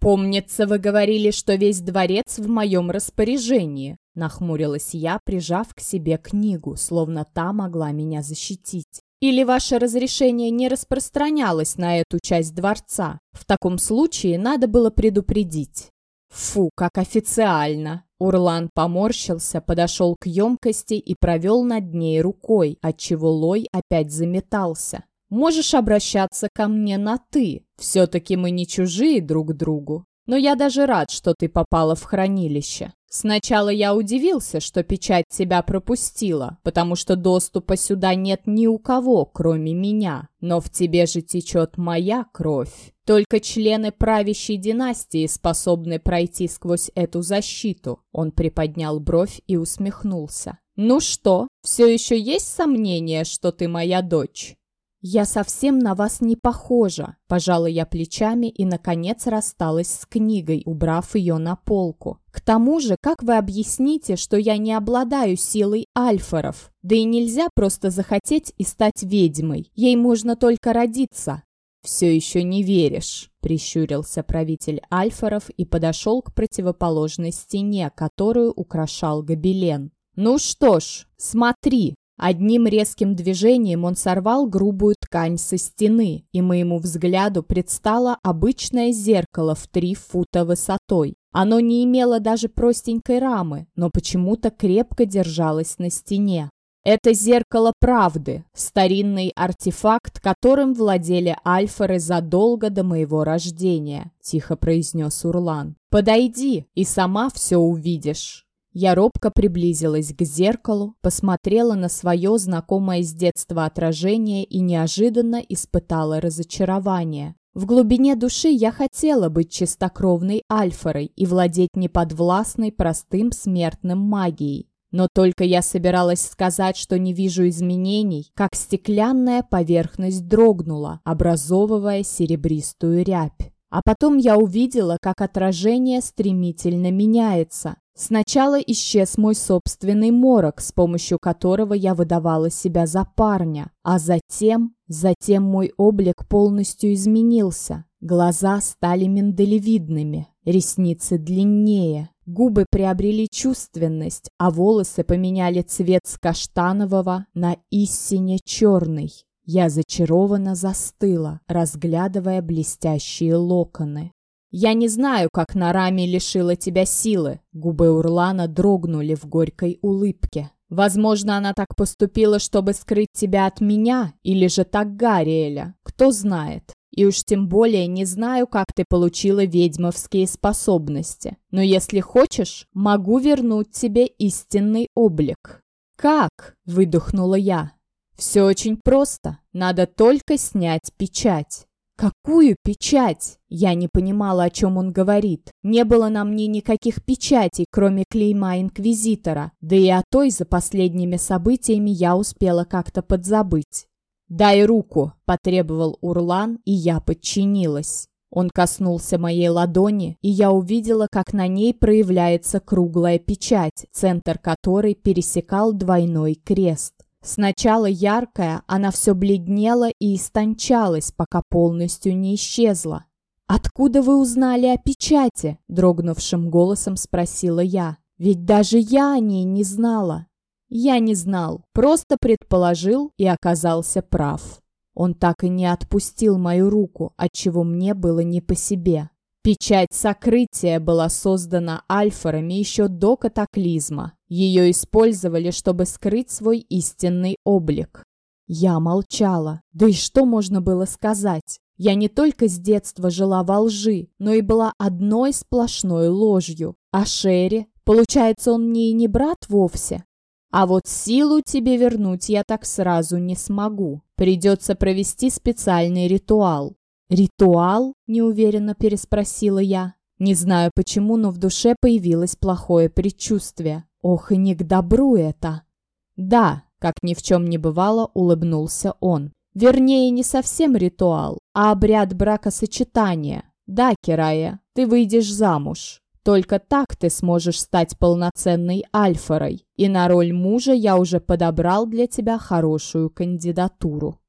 «Помнится, вы говорили, что весь дворец в моем распоряжении», нахмурилась я, прижав к себе книгу, словно та могла меня защитить. «Или ваше разрешение не распространялось на эту часть дворца? В таком случае надо было предупредить». «Фу, как официально!» Урлан поморщился, подошел к емкости и провел над ней рукой, отчего Лой опять заметался. Можешь обращаться ко мне на «ты». Все-таки мы не чужие друг другу. Но я даже рад, что ты попала в хранилище. Сначала я удивился, что печать тебя пропустила, потому что доступа сюда нет ни у кого, кроме меня. Но в тебе же течет моя кровь. Только члены правящей династии способны пройти сквозь эту защиту. Он приподнял бровь и усмехнулся. Ну что, все еще есть сомнение, что ты моя дочь? «Я совсем на вас не похожа», – пожала я плечами и, наконец, рассталась с книгой, убрав ее на полку. «К тому же, как вы объясните, что я не обладаю силой альфоров? Да и нельзя просто захотеть и стать ведьмой. Ей можно только родиться». «Все еще не веришь», – прищурился правитель альфоров и подошел к противоположной стене, которую украшал гобелен. «Ну что ж, смотри!» Одним резким движением он сорвал грубую ткань со стены, и моему взгляду предстало обычное зеркало в три фута высотой. Оно не имело даже простенькой рамы, но почему-то крепко держалось на стене. Это зеркало правды, старинный артефакт, которым владели альфоры задолго до моего рождения, тихо произнес Урлан. Подойди, и сама все увидишь. Я робко приблизилась к зеркалу, посмотрела на свое знакомое с детства отражение и неожиданно испытала разочарование. В глубине души я хотела быть чистокровной альфорой и владеть неподвластной простым смертным магией. Но только я собиралась сказать, что не вижу изменений, как стеклянная поверхность дрогнула, образовывая серебристую рябь. А потом я увидела, как отражение стремительно меняется, Сначала исчез мой собственный морок, с помощью которого я выдавала себя за парня, а затем, затем мой облик полностью изменился. Глаза стали миндалевидными, ресницы длиннее, губы приобрели чувственность, а волосы поменяли цвет с каштанового на истине черный. Я зачарованно застыла, разглядывая блестящие локоны. «Я не знаю, как Нарами лишила тебя силы», — губы Урлана дрогнули в горькой улыбке. «Возможно, она так поступила, чтобы скрыть тебя от меня, или же так Гарриэля, кто знает. И уж тем более не знаю, как ты получила ведьмовские способности. Но если хочешь, могу вернуть тебе истинный облик». «Как?» — выдохнула я. «Все очень просто. Надо только снять печать». «Какую печать?» Я не понимала, о чем он говорит. Не было на мне никаких печатей, кроме клейма Инквизитора, да и о той за последними событиями я успела как-то подзабыть. «Дай руку!» – потребовал Урлан, и я подчинилась. Он коснулся моей ладони, и я увидела, как на ней проявляется круглая печать, центр которой пересекал двойной крест. Сначала яркая, она все бледнела и истончалась, пока полностью не исчезла. «Откуда вы узнали о печати?» – дрогнувшим голосом спросила я. «Ведь даже я о ней не знала». Я не знал, просто предположил и оказался прав. Он так и не отпустил мою руку, отчего мне было не по себе. Печать сокрытия была создана альфорами еще до катаклизма. Ее использовали, чтобы скрыть свой истинный облик. Я молчала. Да и что можно было сказать? Я не только с детства жила во лжи, но и была одной сплошной ложью. А Шерри? Получается, он мне и не брат вовсе? А вот силу тебе вернуть я так сразу не смогу. Придется провести специальный ритуал. «Ритуал?» – неуверенно переспросила я. Не знаю почему, но в душе появилось плохое предчувствие. Ох, и не к добру это. «Да», – как ни в чем не бывало, улыбнулся он. «Вернее, не совсем ритуал, а обряд бракосочетания. Да, Кирая, ты выйдешь замуж. Только так ты сможешь стать полноценной альфорой, и на роль мужа я уже подобрал для тебя хорошую кандидатуру».